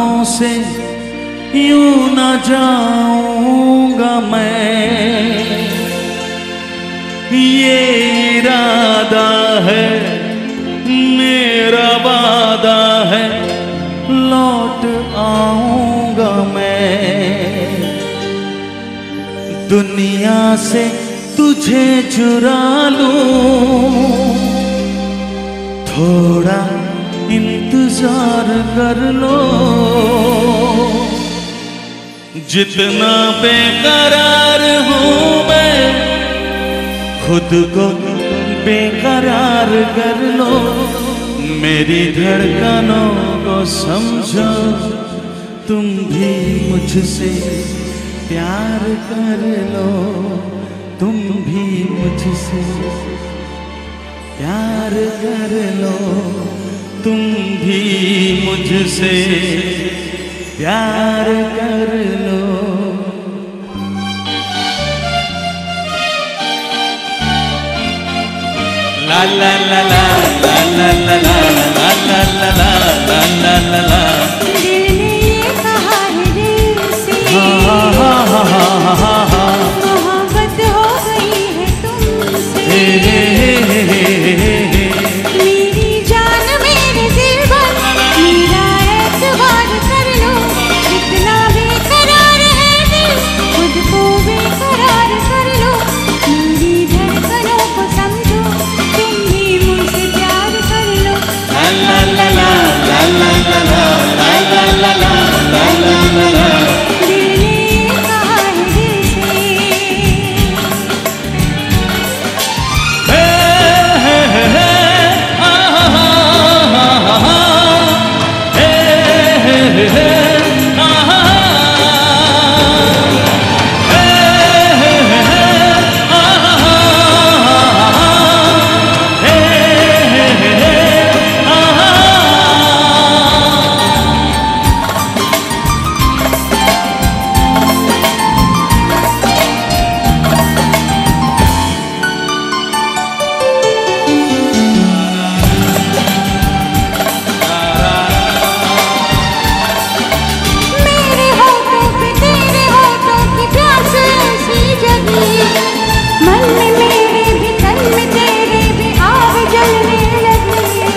राहों से यूँ न जाऊँगा मैं। ये इरादा है, मेरा वादा है, लौट आऊँगा मैं। दुनिया से तुझे चुरा लूँ, थोड़ा विचार कर लो। जितना बेकरार हूँ मैं, खुद को बेकरार कर लो। मेरी धड़कनों को समझो, तुम भी मुझसे प्यार कर लो। तुम भी मुझसे प्यार कर लो। तुम भी मुझसे प्यार कर लो। ला ला ला ला ला ला ला।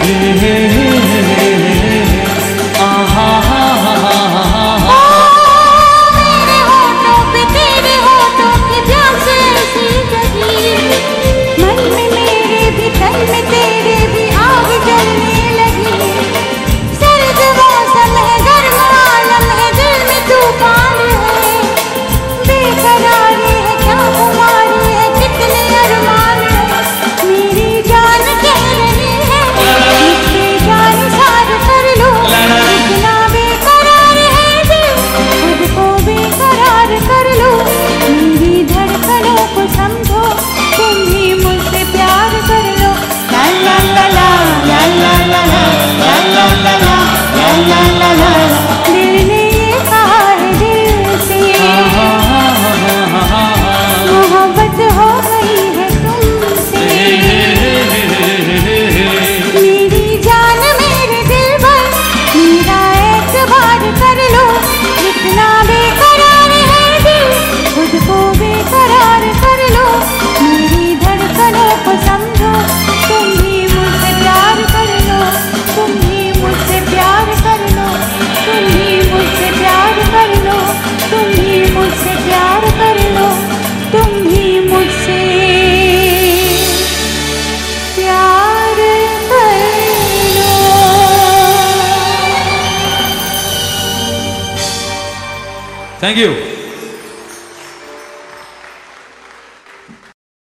yeah.